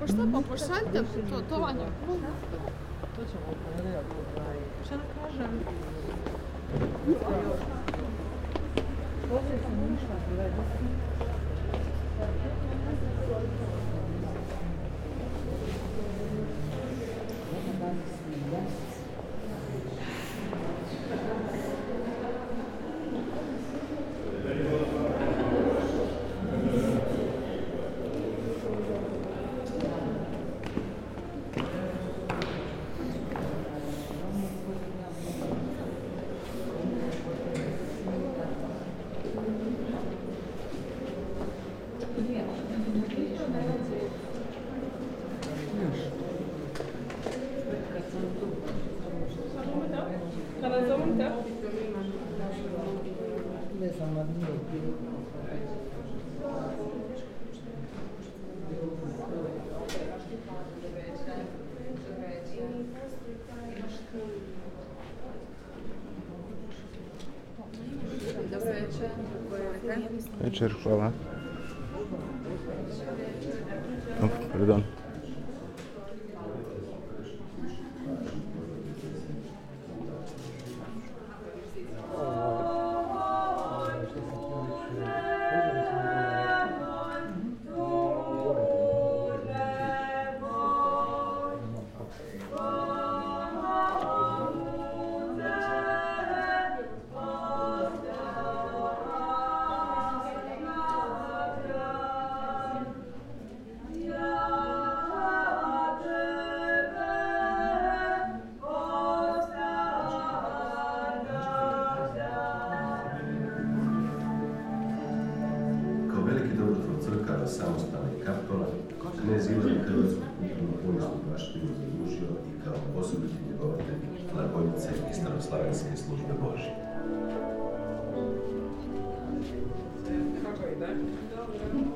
Pa šta, pa pošaljte to, to vam To ćemo Šta da kažem? Poslije sam ništa gledati. Alla som inte? Det är samma Вечер, Слава. Oh, pardon. I kaptola, knez Ivan Hrvatsku kulturnu baštinu zadužio i kao osobiti njegovatelj glagoljice i staroslavenske službe Božje. Kako ide? Dobro.